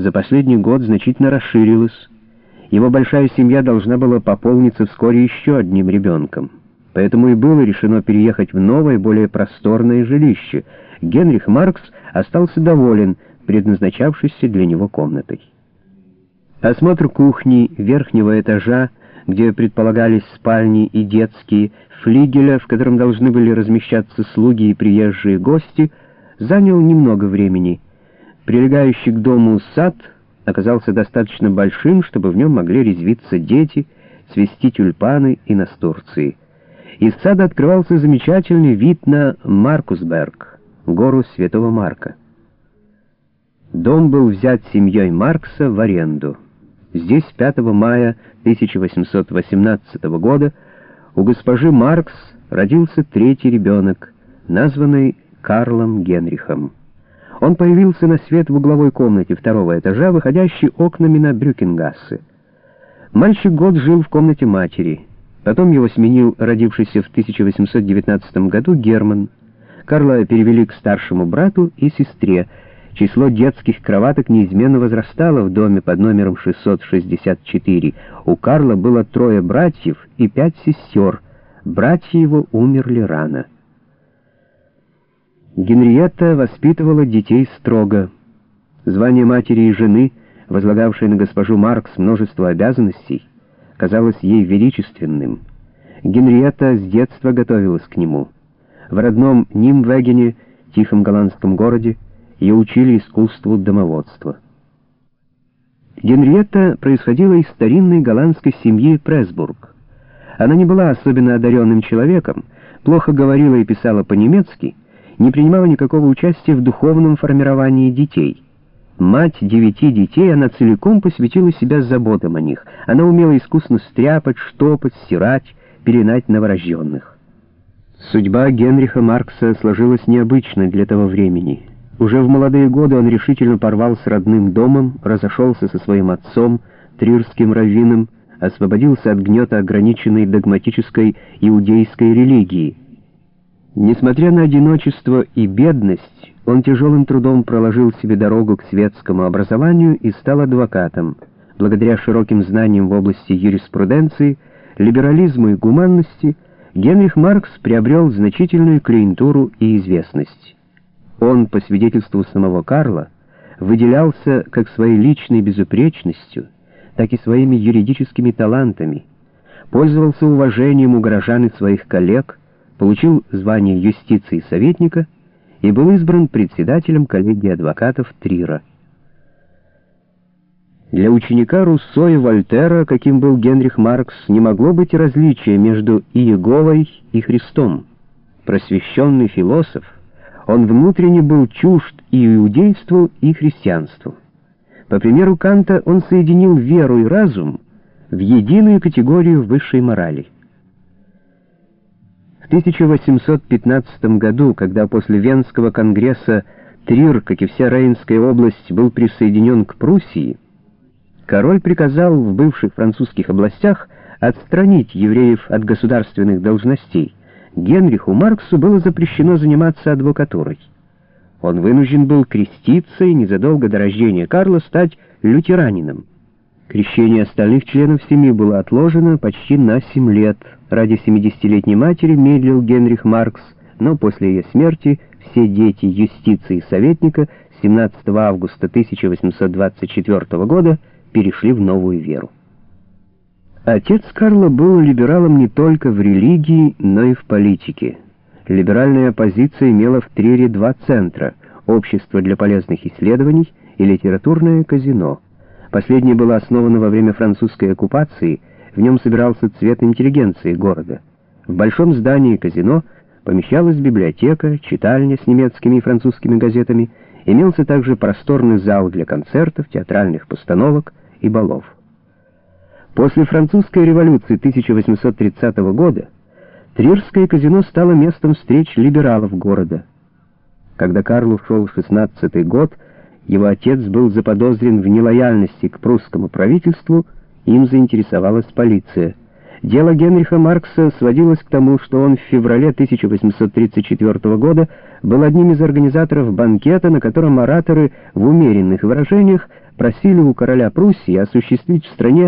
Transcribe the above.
за последний год значительно расширилась. Его большая семья должна была пополниться вскоре еще одним ребенком. Поэтому и было решено переехать в новое, более просторное жилище. Генрих Маркс остался доволен предназначавшейся для него комнатой. Осмотр кухни верхнего этажа, где предполагались спальни и детские, флигеля, в котором должны были размещаться слуги и приезжие гости, занял немного времени. Прилегающий к дому сад оказался достаточно большим, чтобы в нем могли резвиться дети, цвести тюльпаны и настурции. Из сада открывался замечательный вид на Маркусберг, гору Святого Марка. Дом был взят семьей Маркса в аренду. Здесь 5 мая 1818 года у госпожи Маркс родился третий ребенок, названный Карлом Генрихом. Он появился на свет в угловой комнате второго этажа, выходящей окнами на Брюкенгассе. Мальчик год жил в комнате матери. Потом его сменил родившийся в 1819 году Герман. Карла перевели к старшему брату и сестре. Число детских кроваток неизменно возрастало в доме под номером 664. У Карла было трое братьев и пять сестер. Братья его умерли рано. Генриетта воспитывала детей строго. Звание матери и жены, возлагавшей на госпожу Маркс множество обязанностей, казалось ей величественным. Генриетта с детства готовилась к нему. В родном Нимвегене, тихом голландском городе, ее учили искусству домоводства. Генриетта происходила из старинной голландской семьи Пресбург. Она не была особенно одаренным человеком, плохо говорила и писала по-немецки, не принимала никакого участия в духовном формировании детей. Мать девяти детей, она целиком посвятила себя заботам о них. Она умела искусно стряпать, штопать, стирать, перенать новорожденных. Судьба Генриха Маркса сложилась необычной для того времени. Уже в молодые годы он решительно порвал с родным домом, разошелся со своим отцом, трирским раввином, освободился от гнета ограниченной догматической иудейской религии — Несмотря на одиночество и бедность, он тяжелым трудом проложил себе дорогу к светскому образованию и стал адвокатом. Благодаря широким знаниям в области юриспруденции, либерализму и гуманности, Генрих Маркс приобрел значительную клиентуру и известность. Он, по свидетельству самого Карла, выделялся как своей личной безупречностью, так и своими юридическими талантами, пользовался уважением у горожан и своих коллег, получил звание юстиции советника и был избран председателем коллегии адвокатов Трира. Для ученика Руссо и Вольтера, каким был Генрих Маркс, не могло быть различия между Иеговой и Христом. Просвещенный философ, он внутренне был чужд и иудейству, и христианству. По примеру Канта он соединил веру и разум в единую категорию высшей морали. 1815 году, когда после Венского конгресса Трир, как и вся Рейнская область, был присоединен к Пруссии, король приказал в бывших французских областях отстранить евреев от государственных должностей. Генриху Марксу было запрещено заниматься адвокатурой. Он вынужден был креститься и незадолго до рождения Карла стать лютеранином. Крещение остальных членов семьи было отложено почти на 7 лет. Ради 70-летней матери медлил Генрих Маркс, но после ее смерти все дети юстиции советника 17 августа 1824 года перешли в новую веру. Отец Карла был либералом не только в религии, но и в политике. Либеральная оппозиция имела в Трире два центра — Общество для полезных исследований и Литературное казино — Последнее было основано во время французской оккупации, в нем собирался цвет интеллигенции города. В большом здании казино помещалась библиотека, читальня с немецкими и французскими газетами, имелся также просторный зал для концертов, театральных постановок и балов. После французской революции 1830 года Трирское казино стало местом встреч либералов города. Когда Карл ушел в 16 год, его отец был заподозрен в нелояльности к прусскому правительству, им заинтересовалась полиция. Дело Генриха Маркса сводилось к тому, что он в феврале 1834 года был одним из организаторов банкета, на котором ораторы в умеренных выражениях просили у короля Пруссии осуществить в стране